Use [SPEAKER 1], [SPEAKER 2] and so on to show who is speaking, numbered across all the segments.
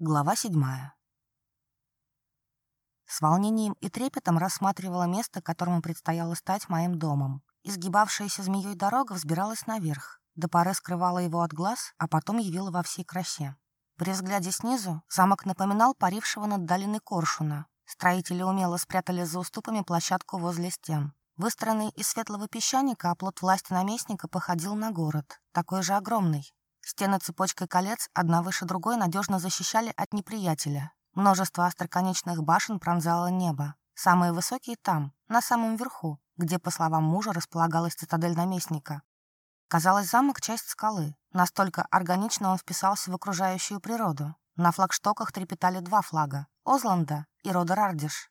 [SPEAKER 1] Глава 7. С волнением и трепетом рассматривала место, которому предстояло стать моим домом. Изгибавшаяся змеей дорога взбиралась наверх, до поры скрывала его от глаз, а потом явила во всей красе. При взгляде снизу замок напоминал парившего над долиной коршуна. Строители умело спрятали за уступами площадку возле стен. Выстроенный из светлого песчаника оплот власти наместника походил на город, такой же огромный, Стены цепочкой колец, одна выше другой, надежно защищали от неприятеля. Множество остроконечных башен пронзало небо. Самые высокие там, на самом верху, где, по словам мужа, располагалась цитадель наместника. Казалось, замок — часть скалы. Настолько органично он вписался в окружающую природу. На флагштоках трепетали два флага — Озланда и рода Рардиш.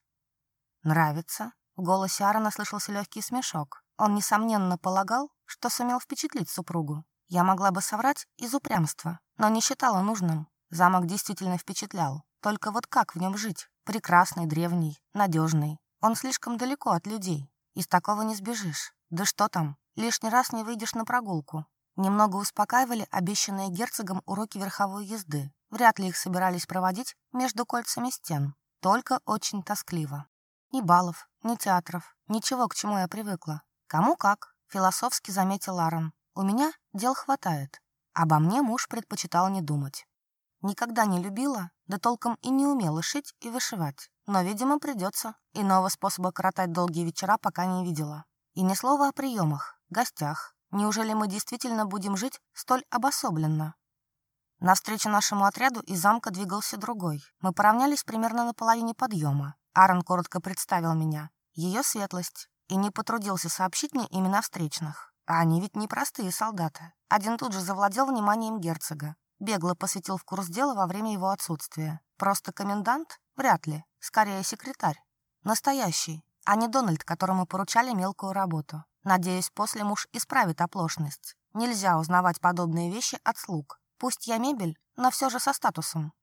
[SPEAKER 1] «Нравится?» — в голосе Арана слышался легкий смешок. Он, несомненно, полагал, что сумел впечатлить супругу. Я могла бы соврать из упрямства, но не считала нужным. Замок действительно впечатлял. Только вот как в нем жить? Прекрасный, древний, надежный. Он слишком далеко от людей. Из такого не сбежишь. Да что там, лишний раз не выйдешь на прогулку. Немного успокаивали обещанные герцогом уроки верховой езды. Вряд ли их собирались проводить между кольцами стен. Только очень тоскливо. Ни балов, ни театров, ничего, к чему я привыкла. Кому как, философски заметил Ларен. У меня дел хватает. А обо мне муж предпочитал не думать. Никогда не любила, да толком и не умела шить и вышивать. Но, видимо, придется. Иного способа коротать долгие вечера пока не видела. И ни слова о приемах, гостях. Неужели мы действительно будем жить столь обособленно? Навстречу нашему отряду из замка двигался другой. Мы поравнялись примерно на половине подъема. Аарон коротко представил меня. Ее светлость. И не потрудился сообщить мне имена встречных. Они ведь не простые солдаты. Один тут же завладел вниманием герцога. Бегло посвятил в курс дела во время его отсутствия. Просто комендант? Вряд ли. Скорее, секретарь. Настоящий, а не Дональд, которому поручали мелкую работу. Надеюсь, после муж исправит оплошность. Нельзя узнавать подобные вещи от слуг. Пусть я мебель, но все же со статусом.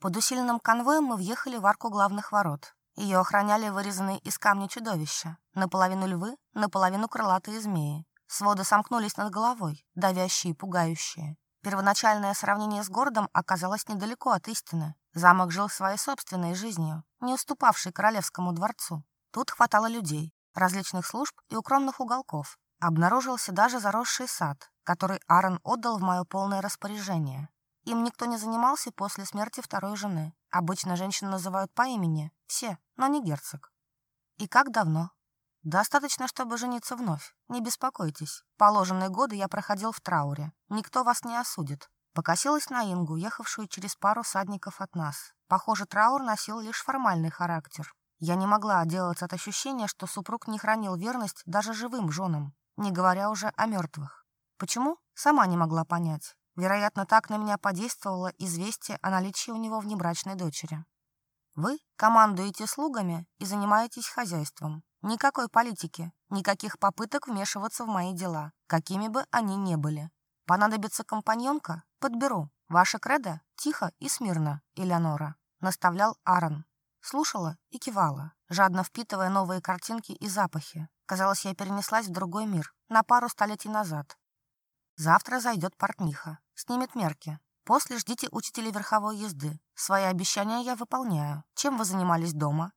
[SPEAKER 1] Под усиленным конвоем мы въехали в арку главных ворот. Ее охраняли вырезанные из камня чудовища. Наполовину львы, наполовину крылатые змеи. Своды сомкнулись над головой, давящие и пугающие. Первоначальное сравнение с городом оказалось недалеко от истины. Замок жил своей собственной жизнью, не уступавшей королевскому дворцу. Тут хватало людей, различных служб и укромных уголков. Обнаружился даже заросший сад, который Аарон отдал в мое полное распоряжение. Им никто не занимался после смерти второй жены. Обычно женщин называют по имени, все, но не герцог. И как давно? Достаточно, чтобы жениться вновь. Не беспокойтесь. Положенные годы я проходил в трауре. Никто вас не осудит. Покосилась на Ингу, ехавшую через пару садников от нас. Похоже, траур носил лишь формальный характер. Я не могла отделаться от ощущения, что супруг не хранил верность даже живым женам, не говоря уже о мертвых. Почему? Сама не могла понять. Вероятно, так на меня подействовало известие о наличии у него внебрачной дочери. Вы командуете слугами и занимаетесь хозяйством. Никакой политики, никаких попыток вмешиваться в мои дела, какими бы они ни были. Понадобится компаньонка? Подберу. Ваше кредо? Тихо и смирно, Элеонора. Наставлял Аарон. Слушала и кивала, жадно впитывая новые картинки и запахи. Казалось, я перенеслась в другой мир, на пару столетий назад. Завтра зайдет портниха, снимет мерки, После ждите учителей верховой езды. Свои обещания я выполняю. Чем вы занимались дома?»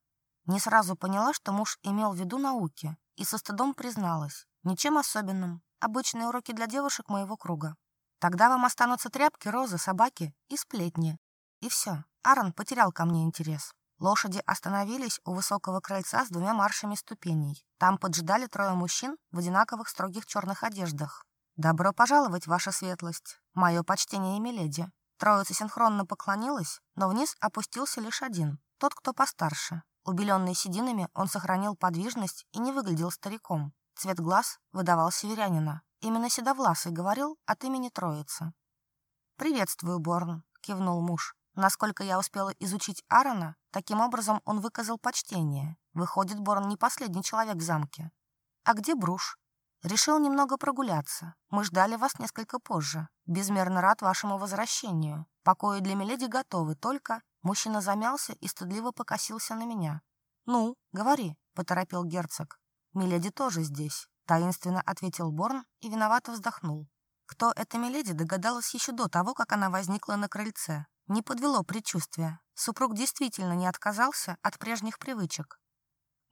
[SPEAKER 1] Не сразу поняла, что муж имел в виду науки, и со стыдом призналась. «Ничем особенным. Обычные уроки для девушек моего круга. Тогда вам останутся тряпки, розы, собаки и сплетни». И все. Аарон потерял ко мне интерес. Лошади остановились у высокого крыльца с двумя маршами ступеней. Там поджидали трое мужчин в одинаковых строгих черных одеждах. «Добро пожаловать, ваша светлость! Мое почтение, миледи!» Троица синхронно поклонилась, но вниз опустился лишь один, тот, кто постарше. Убеленный сединами, он сохранил подвижность и не выглядел стариком. Цвет глаз выдавал северянина. Именно Седовласый говорил от имени Троицы. «Приветствую, Борн», — кивнул муж. Насколько я успела изучить Аарона, таким образом он выказал почтение. Выходит, Борн не последний человек в замке. «А где Бруш?» Решил немного прогуляться. Мы ждали вас несколько позже. Безмерно рад вашему возвращению. Покои для Миледи готовы, только...» Мужчина замялся и стыдливо покосился на меня. «Ну, говори», — поторопил герцог. «Миледи тоже здесь», — таинственно ответил Борн и виновато вздохнул. Кто эта Миледи догадалась еще до того, как она возникла на крыльце. Не подвело предчувствие. Супруг действительно не отказался от прежних привычек.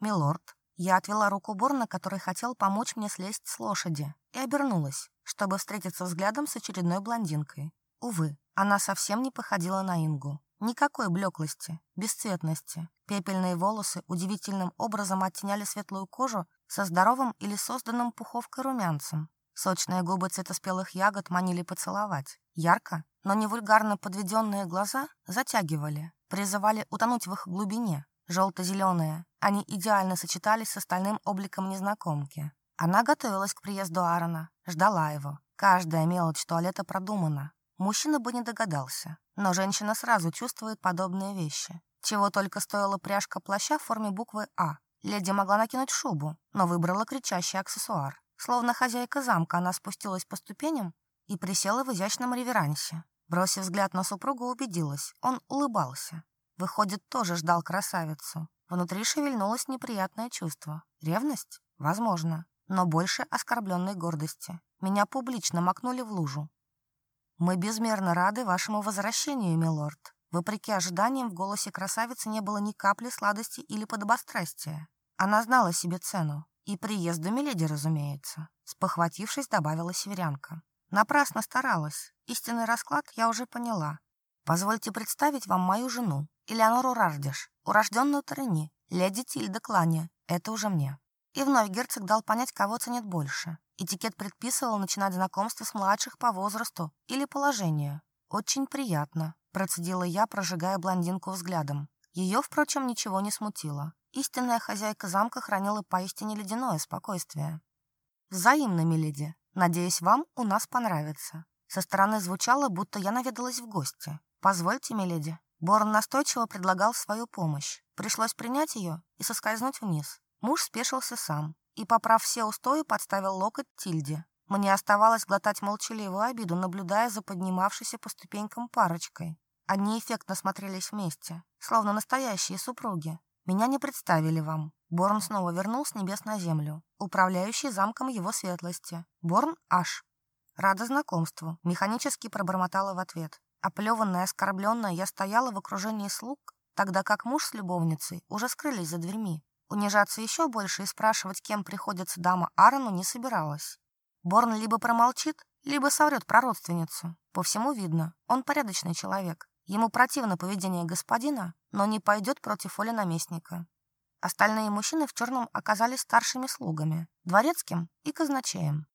[SPEAKER 1] «Милорд», я отвела руку Борна, который хотел помочь мне слезть с лошади, и обернулась, чтобы встретиться взглядом с очередной блондинкой. Увы, она совсем не походила на Ингу. Никакой блеклости, бесцветности. Пепельные волосы удивительным образом оттеняли светлую кожу со здоровым или созданным пуховкой румянцем. Сочные губы цвета спелых ягод манили поцеловать. Ярко, но не вульгарно подведенные глаза затягивали, призывали утонуть в их глубине, желто-зеленые. Они идеально сочетались с остальным обликом незнакомки. Она готовилась к приезду Аарона, ждала его. Каждая мелочь туалета продумана. Мужчина бы не догадался, но женщина сразу чувствует подобные вещи. Чего только стоила пряжка плаща в форме буквы «А». Леди могла накинуть шубу, но выбрала кричащий аксессуар. Словно хозяйка замка, она спустилась по ступеням и присела в изящном реверансе. Бросив взгляд на супругу, убедилась, он улыбался. Выходит, тоже ждал красавицу. Внутри шевельнулось неприятное чувство. Ревность? Возможно. Но больше оскорбленной гордости. Меня публично макнули в лужу. «Мы безмерно рады вашему возвращению, милорд». Вопреки ожиданиям, в голосе красавицы не было ни капли сладости или подобострастия. Она знала себе цену. И приезду Миледи, разумеется. Спохватившись, добавила северянка. Напрасно старалась. Истинный расклад я уже поняла. Позвольте представить вам мою жену, Элеонору урождешь, урожденную Тарыни, леди Тильда Клани, это уже мне. И вновь герцог дал понять, кого ценит больше. Этикет предписывал начинать знакомство с младших по возрасту или положению. «Очень приятно», – процедила я, прожигая блондинку взглядом. Ее, впрочем, ничего не смутило. Истинная хозяйка замка хранила поистине ледяное спокойствие. «Взаимно, миледи. Надеюсь, вам у нас понравится». Со стороны звучало, будто я наведалась в гости. «Позвольте, миледи». Борн настойчиво предлагал свою помощь. Пришлось принять ее и соскользнуть вниз. Муж спешился сам и, поправ все устои, подставил локоть Тильде. Мне оставалось глотать молчаливую обиду, наблюдая за поднимавшейся по ступенькам парочкой. Они эффектно смотрелись вместе, словно настоящие супруги. Меня не представили вам. Борн снова вернул с небес на землю, управляющий замком его светлости. Борн Аш. Рада знакомству, механически пробормотала в ответ. Оплеванная, оскорбленная, я стояла в окружении слуг, тогда как муж с любовницей уже скрылись за дверьми. Унижаться еще больше и спрашивать, кем приходится дама Аарону, не собиралась. Борн либо промолчит, либо соврет про родственницу. По всему видно, он порядочный человек. Ему противно поведение господина, но не пойдет против воли наместника. Остальные мужчины в черном оказались старшими слугами, дворецким и казначеем.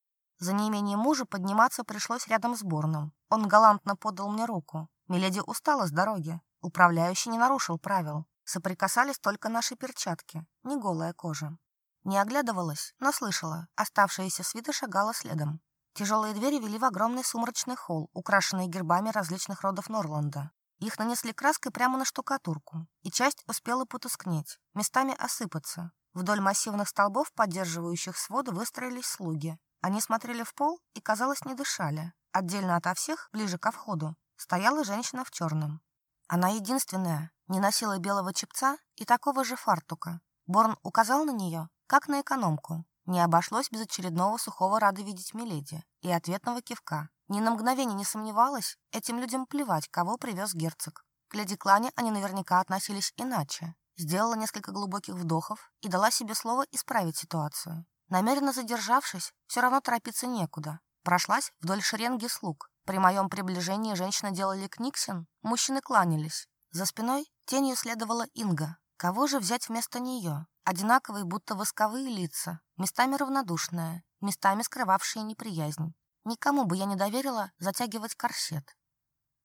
[SPEAKER 1] За неимение мужа подниматься пришлось рядом с Борном. Он галантно подал мне руку. Миледи устала с дороги. Управляющий не нарушил правил. Соприкасались только наши перчатки, не голая кожа. Не оглядывалась, но слышала. Оставшаяся свита шагала следом. Тяжелые двери вели в огромный сумрачный холл, украшенный гербами различных родов Норланда. Их нанесли краской прямо на штукатурку, и часть успела потускнеть, местами осыпаться. Вдоль массивных столбов, поддерживающих своды, выстроились слуги. Они смотрели в пол и, казалось, не дышали. Отдельно ото всех, ближе ко входу, стояла женщина в черном. Она единственная, не носила белого чепца и такого же фартука. Борн указал на нее, как на экономку. Не обошлось без очередного сухого рада видеть Миледи и ответного кивка. Ни на мгновение не сомневалась, этим людям плевать, кого привез герцог. К леди Клане они наверняка относились иначе. Сделала несколько глубоких вдохов и дала себе слово исправить ситуацию. Намеренно задержавшись, все равно торопиться некуда. Прошлась вдоль шеренги слуг. При моем приближении женщина делали книксин, мужчины кланялись. За спиной тенью следовала Инга. Кого же взять вместо нее? Одинаковые, будто восковые лица, местами равнодушные, местами скрывавшие неприязнь. Никому бы я не доверила затягивать корсет.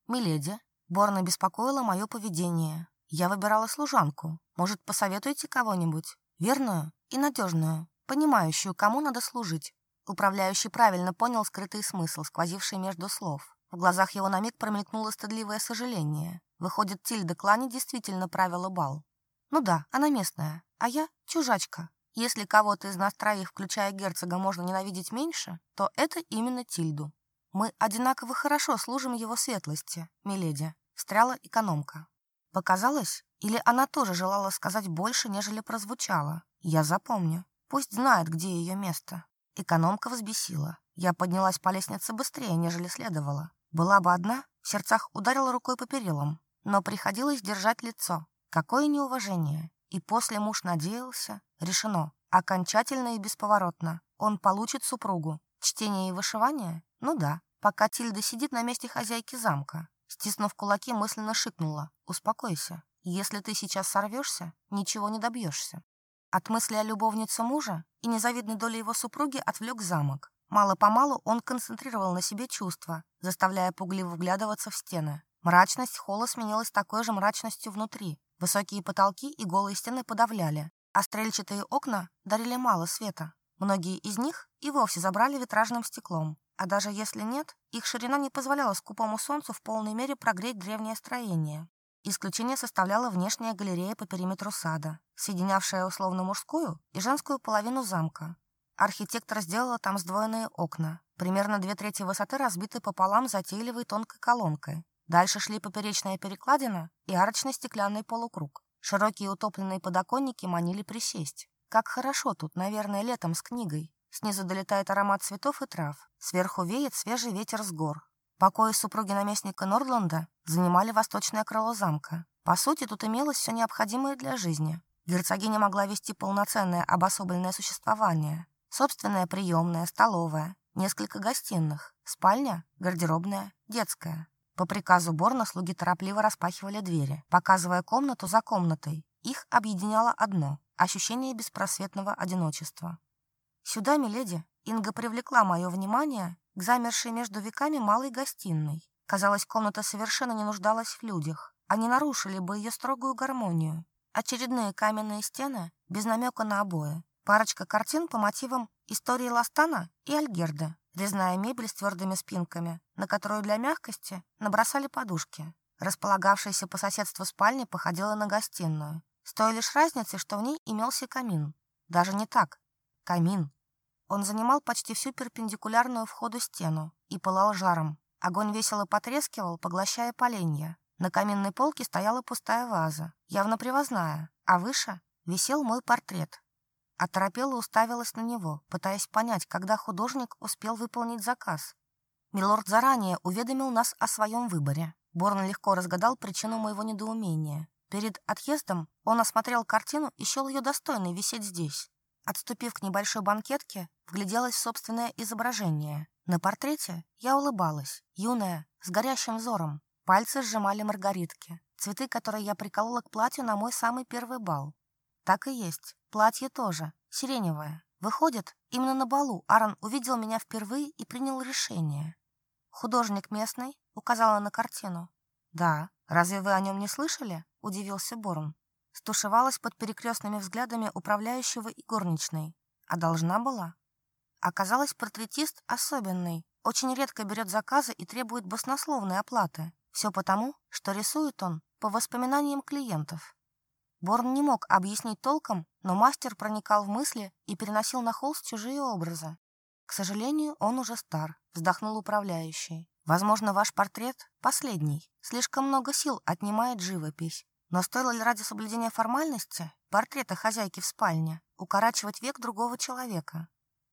[SPEAKER 1] «Миледи», — Борна беспокоила мое поведение. «Я выбирала служанку. Может, посоветуете кого-нибудь? Верную и надежную?» понимающую, кому надо служить. Управляющий правильно понял скрытый смысл, сквозивший между слов. В глазах его на миг промелькнуло стыдливое сожаление. Выходит, Тильда Клани действительно правила бал. Ну да, она местная, а я чужачка. Если кого-то из нас троих, включая герцога, можно ненавидеть меньше, то это именно Тильду. Мы одинаково хорошо служим его светлости, миледи, встряла экономка. Показалось? Или она тоже желала сказать больше, нежели прозвучало? Я запомню. Пусть знает, где ее место. Экономка взбесила. Я поднялась по лестнице быстрее, нежели следовало. Была бы одна, в сердцах ударила рукой по перилам. Но приходилось держать лицо. Какое неуважение. И после муж надеялся. Решено. Окончательно и бесповоротно. Он получит супругу. Чтение и вышивание? Ну да. Пока Тильда сидит на месте хозяйки замка. Стиснув кулаки, мысленно шикнула. «Успокойся. Если ты сейчас сорвешься, ничего не добьешься». От мысли о любовнице мужа и незавидной доли его супруги отвлек замок. Мало-помалу он концентрировал на себе чувства, заставляя пугливо вглядываться в стены. Мрачность холла сменилась такой же мрачностью внутри. Высокие потолки и голые стены подавляли, а стрельчатые окна дарили мало света. Многие из них и вовсе забрали витражным стеклом. А даже если нет, их ширина не позволяла скупому солнцу в полной мере прогреть древнее строение. Исключение составляла внешняя галерея по периметру сада, соединявшая условно мужскую и женскую половину замка. Архитектор сделала там сдвоенные окна, примерно две трети высоты разбиты пополам затейливой тонкой колонкой. Дальше шли поперечная перекладина и арочный стеклянный полукруг. Широкие утопленные подоконники манили присесть. Как хорошо тут, наверное, летом с книгой. Снизу долетает аромат цветов и трав. Сверху веет свежий ветер с гор. Покои супруги наместника Нордланда занимали восточное крыло замка. По сути, тут имелось все необходимое для жизни. Герцогиня могла вести полноценное обособленное существование. Собственная приемная, столовая, несколько гостиных, спальня, гардеробная, детская. По приказу Борна слуги торопливо распахивали двери, показывая комнату за комнатой. Их объединяло одно – ощущение беспросветного одиночества. Сюда, миледи, Инга привлекла мое внимание замершей между веками малой гостиной. Казалось, комната совершенно не нуждалась в людях. Они нарушили бы ее строгую гармонию. Очередные каменные стены без намека на обои. Парочка картин по мотивам истории Ластана и Альгерда. Резная мебель с твердыми спинками, на которую для мягкости набросали подушки. Располагавшаяся по соседству спальня походила на гостиную. С той лишь разницей, что в ней имелся камин. Даже не так. Камин он занимал почти всю перпендикулярную входу стену и пылал жаром. Огонь весело потрескивал, поглощая поленья. На каменной полке стояла пустая ваза, явно привозная, а выше висел мой портрет. Оторопела уставилась на него, пытаясь понять, когда художник успел выполнить заказ. Милорд заранее уведомил нас о своем выборе. Борн легко разгадал причину моего недоумения. Перед отъездом он осмотрел картину и счел ее достойной висеть здесь. А Отступив к небольшой банкетке, вгляделась в собственное изображение. На портрете я улыбалась, юная, с горящим взором. Пальцы сжимали маргаритки, цветы, которые я приколола к платью на мой самый первый бал. Так и есть, платье тоже, сиреневое. Выходит, именно на балу Аарон увидел меня впервые и принял решение. Художник местный указала на картину. «Да, разве вы о нем не слышали?» – удивился Борн стушевалась под перекрестными взглядами управляющего и горничной. А должна была. Оказалось, портретист особенный, очень редко берет заказы и требует баснословной оплаты. Все потому, что рисует он по воспоминаниям клиентов. Борн не мог объяснить толком, но мастер проникал в мысли и переносил на холст чужие образы. К сожалению, он уже стар, вздохнул управляющий. Возможно, ваш портрет последний. Слишком много сил отнимает живопись. Но стоило ли ради соблюдения формальности портрета хозяйки в спальне укорачивать век другого человека?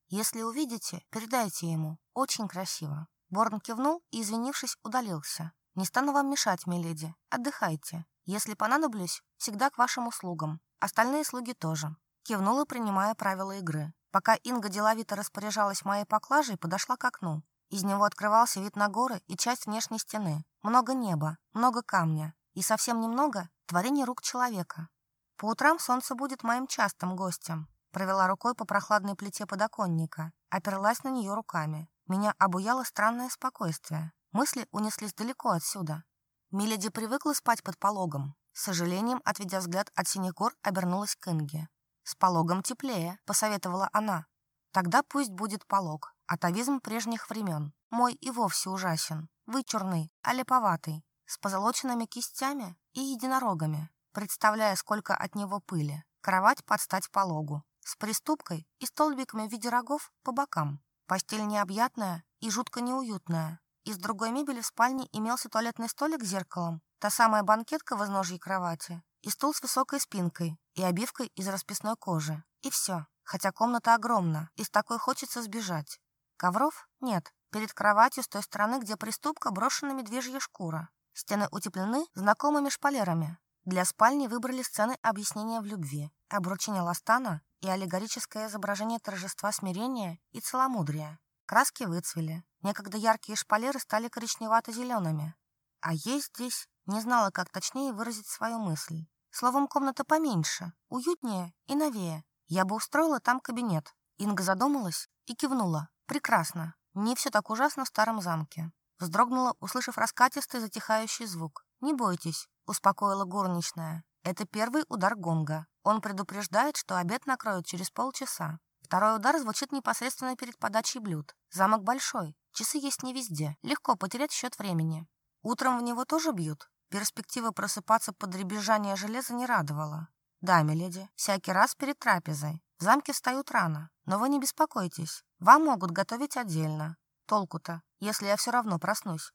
[SPEAKER 1] Если увидите, передайте ему. Очень красиво. Борн кивнул и, извинившись, удалился. «Не стану вам мешать, миледи. Отдыхайте. Если понадоблюсь, всегда к вашим услугам. Остальные слуги тоже». Кивнула, принимая правила игры. Пока Инга деловито распоряжалась моей поклажей, подошла к окну. Из него открывался вид на горы и часть внешней стены. Много неба, много камня. И совсем немного творение рук человека. По утрам солнце будет моим частым гостем. Провела рукой по прохладной плите подоконника, оперлась на нее руками. Меня обуяло странное спокойствие. Мысли унеслись далеко отсюда. Миледи привыкла спать под пологом. С сожалением, отведя взгляд от синих гор, обернулась к Инге. «С пологом теплее», — посоветовала она. «Тогда пусть будет полог. Атовизм прежних времен. Мой и вовсе ужасен. Вычурный, а леповатый с позолоченными кистями и единорогами, представляя, сколько от него пыли. Кровать под стать пологу, с приступкой и столбиками в виде рогов по бокам. Постель необъятная и жутко неуютная. Из другой мебели в спальне имелся туалетный столик с зеркалом, та самая банкетка в изножьей кровати, и стул с высокой спинкой, и обивкой из расписной кожи. И все. Хотя комната огромна, из такой хочется сбежать. Ковров нет. Перед кроватью с той стороны, где приступка, брошена медвежья шкура. Стены утеплены знакомыми шпалерами. Для спальни выбрали сцены объяснения в любви, обручение ластана и аллегорическое изображение торжества смирения и целомудрия. Краски выцвели. Некогда яркие шпалеры стали коричневато-зелеными. А ей здесь не знала, как точнее выразить свою мысль. Словом, комната поменьше, уютнее и новее. Я бы устроила там кабинет. Инга задумалась и кивнула. Прекрасно. Не все так ужасно в старом замке вздрогнула, услышав раскатистый затихающий звук. «Не бойтесь», — успокоила горничная. «Это первый удар гонга. Он предупреждает, что обед накроют через полчаса. Второй удар звучит непосредственно перед подачей блюд. Замок большой, часы есть не везде, легко потерять счет времени. Утром в него тоже бьют». Перспектива просыпаться под дребезжание железа не радовала. «Да, миледи, всякий раз перед трапезой. В замке встают рано, но вы не беспокойтесь. Вам могут готовить отдельно. Толку-то, если я все равно проснусь.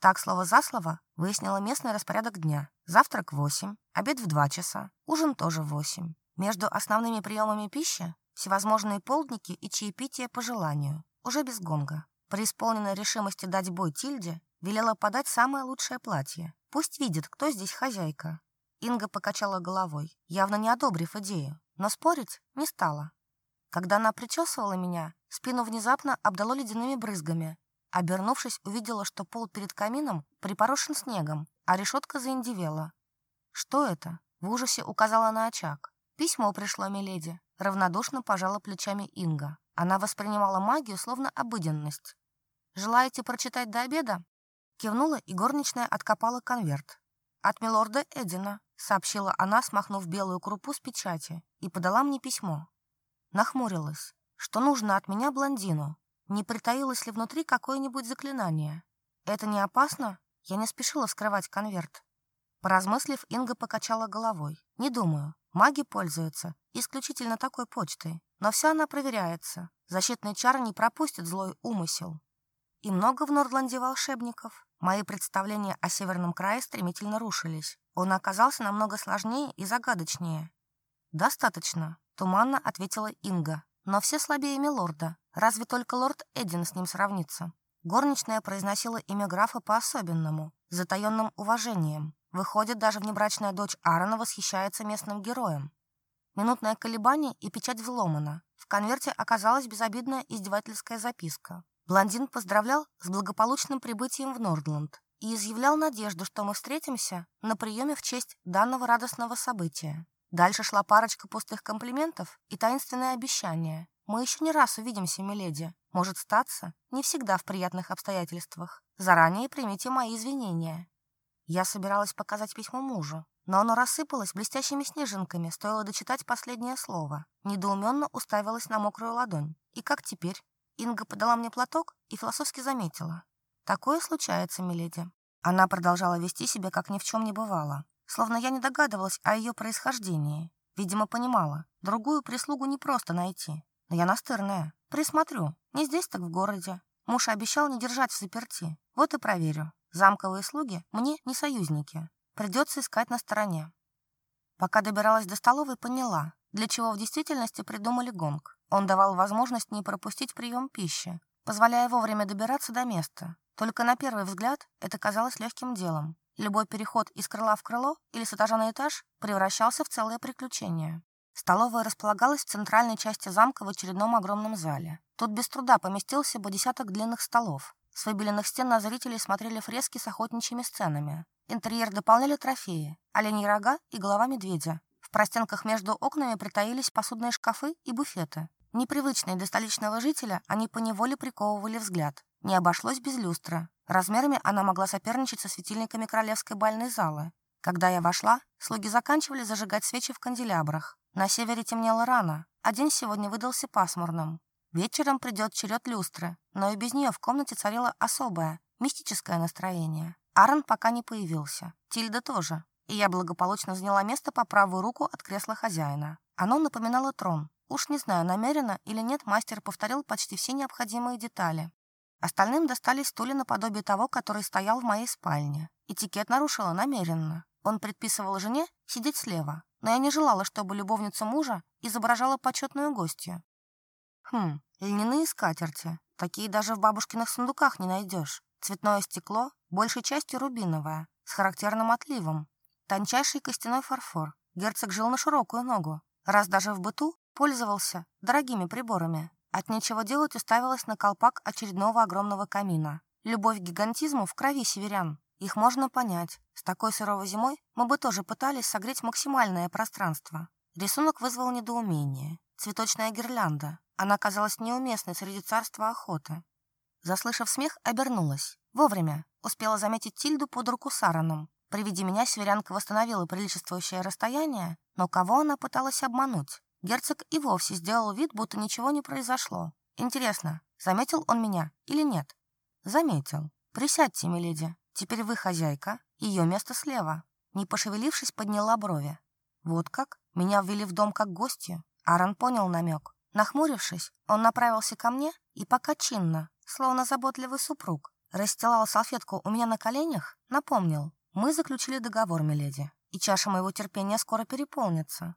[SPEAKER 1] Так, слово за слово, выяснила местный распорядок дня. Завтрак в 8, обед в 2 часа, ужин тоже в 8. Между основными приемами пищи – всевозможные полдники и чаепитие по желанию, уже без гонга. При исполненной решимости дать бой Тильде велела подать самое лучшее платье. Пусть видит, кто здесь хозяйка. Инга покачала головой, явно не одобрив идею, но спорить не стала. Когда она причесывала меня, спину внезапно обдало ледяными брызгами, Обернувшись, увидела, что пол перед камином припорошен снегом, а решетка заиндивела. «Что это?» — в ужасе указала на очаг. «Письмо пришло Миледи», — равнодушно пожала плечами Инга. Она воспринимала магию словно обыденность. «Желаете прочитать до обеда?» Кивнула, и горничная откопала конверт. «От милорда Эдина», — сообщила она, смахнув белую крупу с печати, и подала мне письмо. Нахмурилась. «Что нужно от меня блондину?» Не притаилось ли внутри какое-нибудь заклинание? Это не опасно? Я не спешила вскрывать конверт. Поразмыслив, Инга покачала головой. Не думаю. Маги пользуются исключительно такой почтой. Но вся она проверяется. Защитный чар не пропустит злой умысел. И много в Нордланде волшебников. Мои представления о Северном крае стремительно рушились. Он оказался намного сложнее и загадочнее. «Достаточно», — туманно ответила Инга. Но все слабее милорда. Разве только лорд Эдин с ним сравнится? Горничная произносила имя графа по-особенному, затаенным уважением. Выходит, даже внебрачная дочь Аарона восхищается местным героем. Минутное колебание и печать взломана. В конверте оказалась безобидная издевательская записка. Блондин поздравлял с благополучным прибытием в Нордланд и изъявлял надежду, что мы встретимся на приеме в честь данного радостного события. Дальше шла парочка пустых комплиментов и таинственное обещание. «Мы еще не раз увидимся, миледи. Может статься, не всегда в приятных обстоятельствах. Заранее примите мои извинения». Я собиралась показать письмо мужу, но оно рассыпалось блестящими снежинками, стоило дочитать последнее слово. Недоуменно уставилась на мокрую ладонь. И как теперь? Инга подала мне платок и философски заметила. «Такое случается, миледи». Она продолжала вести себя, как ни в чем не бывало словно я не догадывалась о ее происхождении. Видимо, понимала, другую прислугу не просто найти. Но я настырная. Присмотрю. Не здесь, так в городе. Муж обещал не держать в заперти. Вот и проверю. Замковые слуги мне не союзники. Придется искать на стороне. Пока добиралась до столовой, поняла, для чего в действительности придумали гонг. Он давал возможность не пропустить прием пищи, позволяя вовремя добираться до места. Только на первый взгляд это казалось легким делом. Любой переход из крыла в крыло или с этажа на этаж превращался в целое приключение. Столовая располагалась в центральной части замка в очередном огромном зале. Тут без труда поместился бы десяток длинных столов. С выбеленных стен на зрителей смотрели фрески с охотничьими сценами. Интерьер дополняли трофеи – оленьи рога и голова медведя. В простенках между окнами притаились посудные шкафы и буфеты. Непривычные для столичного жителя, они поневоле приковывали взгляд. Не обошлось без люстра. Размерами она могла соперничать со светильниками королевской бальной залы. Когда я вошла, слуги заканчивали зажигать свечи в канделябрах. На севере темнело рано, а день сегодня выдался пасмурным. Вечером придет черед люстры, но и без нее в комнате царило особое, мистическое настроение. Аарон пока не появился. Тильда тоже. И я благополучно заняла место по правую руку от кресла хозяина. Оно напоминало трон. Уж не знаю, намеренно или нет, мастер повторил почти все необходимые детали. Остальным достались стулья наподобие того, который стоял в моей спальне. Этикет нарушила намеренно. Он предписывал жене сидеть слева, но я не желала, чтобы любовница мужа изображала почетную гостью. Хм, льняные скатерти. Такие даже в бабушкиных сундуках не найдешь. Цветное стекло, большей частью рубиновое, с характерным отливом. Тончайший костяной фарфор. Герцог жил на широкую ногу, раз даже в быту пользовался дорогими приборами. От нечего делать уставилась на колпак очередного огромного камина. Любовь к гигантизму в крови северян. Их можно понять. С такой сыровой зимой мы бы тоже пытались согреть максимальное пространство. Рисунок вызвал недоумение. Цветочная гирлянда. Она казалась неуместной среди царства охоты. Заслышав смех, обернулась. Вовремя. Успела заметить Тильду под руку с Аароном. При виде меня северянка восстановила приличествующее расстояние, но кого она пыталась обмануть? Герцог и вовсе сделал вид, будто ничего не произошло. Интересно, заметил он меня или нет? Заметил. Присядьте, миледи. Теперь вы хозяйка, ее место слева. Не пошевелившись, подняла брови. Вот как? Меня ввели в дом как гостью. Аарон понял намек. Нахмурившись, он направился ко мне и пока чинно, словно заботливый супруг, расстилал салфетку у меня на коленях, напомнил. Мы заключили договор, миледи, и чаша моего терпения скоро переполнится.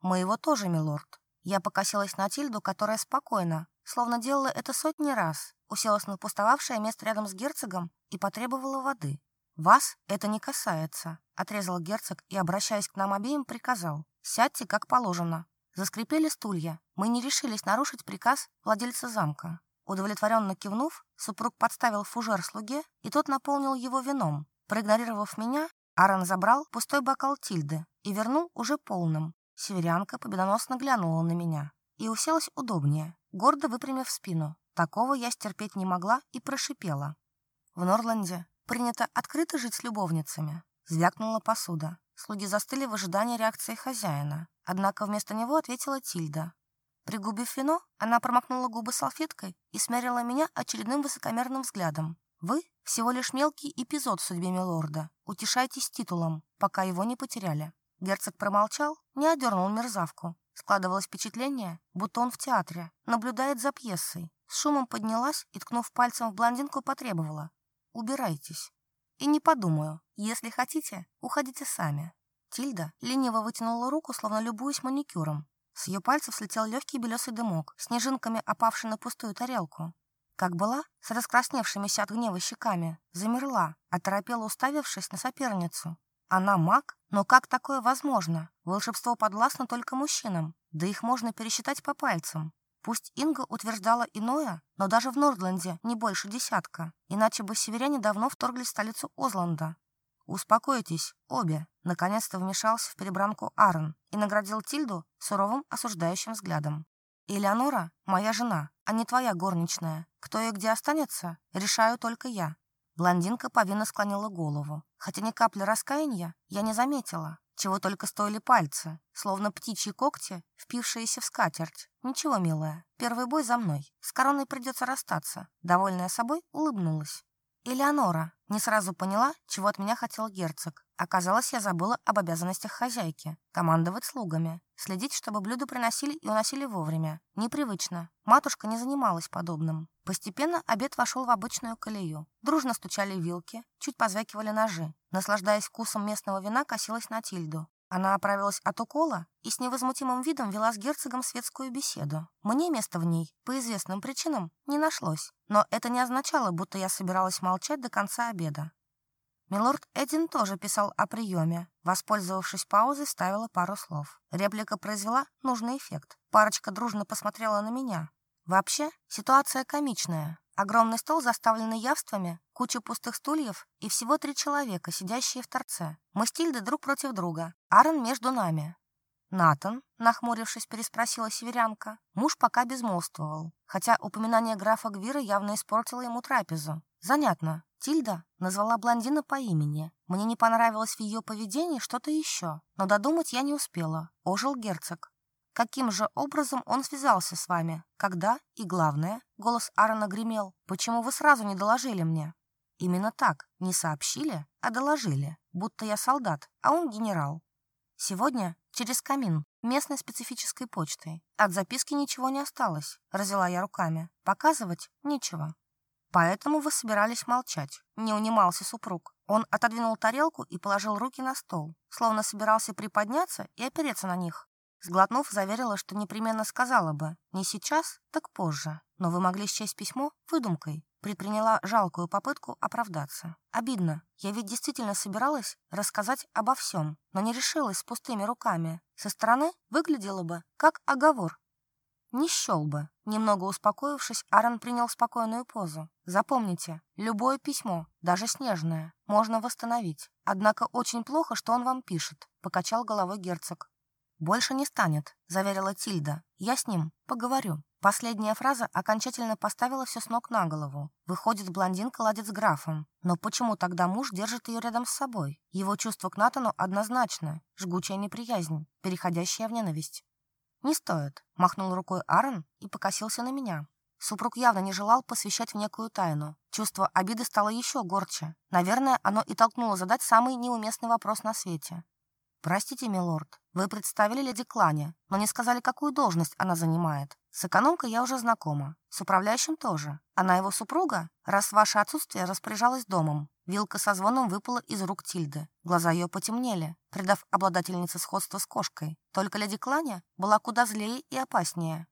[SPEAKER 1] «Моего тоже, милорд». Я покосилась на Тильду, которая спокойно, словно делала это сотни раз, уселась на пустовавшее место рядом с герцогом и потребовала воды. «Вас это не касается», — отрезал герцог и, обращаясь к нам обеим, приказал. «Сядьте, как положено». Заскрипели стулья. Мы не решились нарушить приказ владельца замка. Удовлетворенно кивнув, супруг подставил фужер слуге, и тот наполнил его вином. Проигнорировав меня, Аарон забрал пустой бокал Тильды и вернул уже полным. Северянка победоносно глянула на меня и уселась удобнее, гордо выпрямив спину. Такого я стерпеть не могла и прошипела. В Норланде принято открыто жить с любовницами. Звякнула посуда. Слуги застыли в ожидании реакции хозяина. Однако вместо него ответила Тильда. Пригубив вино, она промокнула губы салфеткой и смерила меня очередным высокомерным взглядом. «Вы — всего лишь мелкий эпизод в судьбе Милорда. Утешайтесь титулом, пока его не потеряли». Герцог промолчал не одернул мерзавку. Складывалось впечатление, будто он в театре, наблюдает за пьесой. С шумом поднялась и, ткнув пальцем в блондинку, потребовала. «Убирайтесь». «И не подумаю. Если хотите, уходите сами». Тильда лениво вытянула руку, словно любуясь маникюром. С ее пальцев слетел легкий белесый дымок, снежинками опавший на пустую тарелку. Как была, с раскрасневшимися от гнева щеками, замерла, оторопела, уставившись на соперницу. Она маг, но как такое возможно? Волшебство подвластно только мужчинам, да их можно пересчитать по пальцам. Пусть Инга утверждала иное, но даже в Нордланде не больше десятка, иначе бы северяне давно вторглись в столицу Озланда. «Успокойтесь, обе!» — наконец-то вмешался в перебранку Аарон и наградил Тильду суровым осуждающим взглядом. «Элеонора — моя жена, а не твоя горничная. Кто и где останется, решаю только я». Блондинка повинно склонила голову хотя ни капли раскаяния я не заметила, чего только стоили пальцы, словно птичьи когти, впившиеся в скатерть. Ничего, милая, первый бой за мной. С короной придется расстаться. Довольная собой, улыбнулась. Элеонора не сразу поняла, чего от меня хотел герцог, Оказалось, я забыла об обязанностях хозяйки – командовать слугами, следить, чтобы блюда приносили и уносили вовремя. Непривычно. Матушка не занималась подобным. Постепенно обед вошел в обычную колею. Дружно стучали вилки, чуть позвякивали ножи. Наслаждаясь вкусом местного вина, косилась на Тильду. Она оправилась от укола и с невозмутимым видом вела с герцогом светскую беседу. Мне место в ней, по известным причинам, не нашлось. Но это не означало, будто я собиралась молчать до конца обеда. Милорд Эдин тоже писал о приеме. Воспользовавшись паузой, ставила пару слов. Реплика произвела нужный эффект. Парочка дружно посмотрела на меня. Вообще, ситуация комичная. Огромный стол, заставленный явствами, куча пустых стульев и всего три человека, сидящие в торце. Мы с Тильдой друг против друга. Аарон между нами. «Натан?» – нахмурившись, переспросила северянка. Муж пока безмолвствовал, хотя упоминание графа Гвира явно испортило ему трапезу. «Занятно. Тильда назвала блондина по имени. Мне не понравилось в ее поведении что-то еще, но додумать я не успела. Ожил герцог. Каким же образом он связался с вами? Когда? И главное, голос Аарона гремел. Почему вы сразу не доложили мне? Именно так. Не сообщили, а доложили. Будто я солдат, а он генерал. Сегодня через камин, местной специфической почтой. От записки ничего не осталось, развела я руками. Показывать нечего. Поэтому вы собирались молчать, не унимался супруг. Он отодвинул тарелку и положил руки на стол, словно собирался приподняться и опереться на них. Сглотнув, заверила, что непременно сказала бы «не сейчас, так позже». Но вы могли счесть письмо выдумкой. Предприняла жалкую попытку оправдаться. Обидно. Я ведь действительно собиралась рассказать обо всем, но не решилась с пустыми руками. Со стороны выглядело бы как оговор не счел бы. Немного успокоившись, Аарон принял спокойную позу. Запомните, любое письмо, даже снежное, можно восстановить. Однако очень плохо, что он вам пишет, покачал головой герцог. Больше не станет, заверила Тильда. Я с ним поговорю. Последняя фраза окончательно поставила все с ног на голову. Выходит, блондинка ладит с графом. Но почему тогда муж держит ее рядом с собой? Его чувство к Натану однозначно. Жгучая неприязнь, переходящая в ненависть. «Не стоит», — махнул рукой Аарон и покосился на меня. Супруг явно не желал посвящать в некую тайну. Чувство обиды стало еще горче. Наверное, оно и толкнуло задать самый неуместный вопрос на свете. «Простите, милорд, вы представили леди Клане, но не сказали, какую должность она занимает. С экономкой я уже знакома, с управляющим тоже. Она его супруга, раз ваше отсутствие распоряжалась домом. Вилка со звоном выпала из рук Тильды. Глаза ее потемнели, придав обладательнице сходство с кошкой. Только леди Кланя была куда злее и опаснее.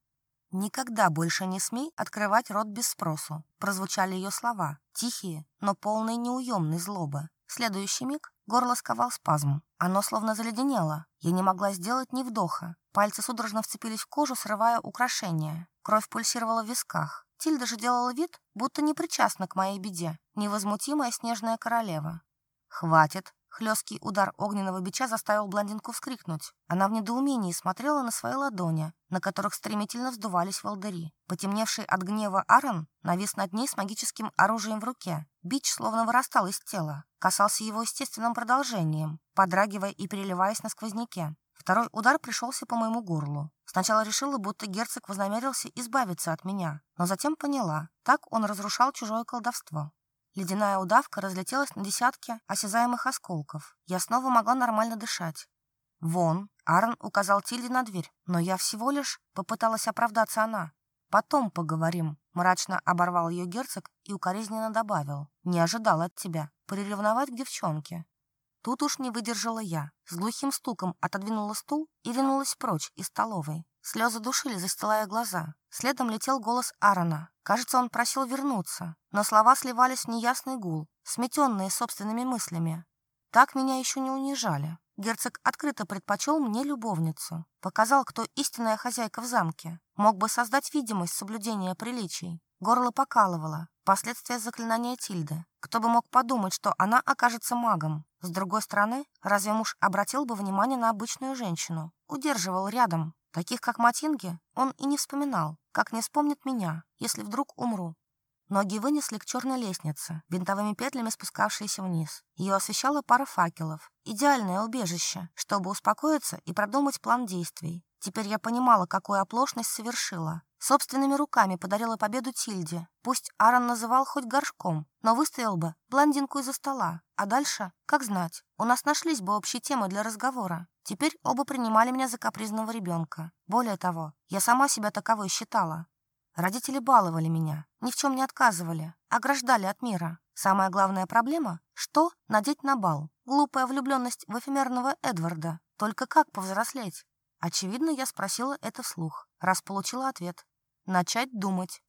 [SPEAKER 1] «Никогда больше не смей открывать рот без спросу», прозвучали ее слова, тихие, но полные неуемной злобы. Следующий миг горло сковал спазм. Оно словно заледенело. Я не могла сделать ни вдоха. Пальцы судорожно вцепились в кожу, срывая украшения. Кровь пульсировала в висках. Тильда же делала вид, будто не причастна к моей беде. Невозмутимая снежная королева. «Хватит!» Хлесткий удар огненного бича заставил блондинку вскрикнуть. Она в недоумении смотрела на свои ладони, на которых стремительно вздувались волдыри. Потемневший от гнева Аарон навис над ней с магическим оружием в руке. Бич словно вырастал из тела, касался его естественным продолжением, подрагивая и переливаясь на сквозняке. Второй удар пришелся по моему горлу. Сначала решила, будто герцог вознамерился избавиться от меня, но затем поняла, так он разрушал чужое колдовство. Ледяная удавка разлетелась на десятки осязаемых осколков. Я снова могла нормально дышать. «Вон!» — Арн указал Тильде на дверь. Но я всего лишь попыталась оправдаться она. «Потом поговорим», — мрачно оборвал ее герцог и укоризненно добавил. «Не ожидал от тебя. Приревновать к девчонке». Тут уж не выдержала я. С глухим стуком отодвинула стул и ринулась прочь из столовой. Слезы душили, застилая глаза. Следом летел голос Аарона. Кажется, он просил вернуться, но слова сливались в неясный гул, сметенные собственными мыслями. Так меня еще не унижали. Герцог открыто предпочел мне любовницу. Показал, кто истинная хозяйка в замке. Мог бы создать видимость соблюдения приличий. Горло покалывало. Последствия заклинания Тильды. Кто бы мог подумать, что она окажется магом. С другой стороны, разве муж обратил бы внимание на обычную женщину? Удерживал рядом, Таких, как Матинги, он и не вспоминал, как не вспомнит меня, если вдруг умру. Ноги вынесли к черной лестнице, винтовыми петлями спускавшиеся вниз. Ее освещала пара факелов. Идеальное убежище, чтобы успокоиться и продумать план действий. Теперь я понимала, какую оплошность совершила. Собственными руками подарила победу Тильде. Пусть Аарон называл хоть горшком, но выстоял бы блондинку из-за стола. А дальше, как знать, у нас нашлись бы общие темы для разговора. Теперь оба принимали меня за капризного ребенка. Более того, я сама себя таковой считала. Родители баловали меня, ни в чем не отказывали, ограждали от мира. Самая главная проблема – что надеть на бал? Глупая влюбленность в эфемерного Эдварда. Только как повзрослеть? Очевидно, я спросила это вслух, раз получила ответ. Начать думать.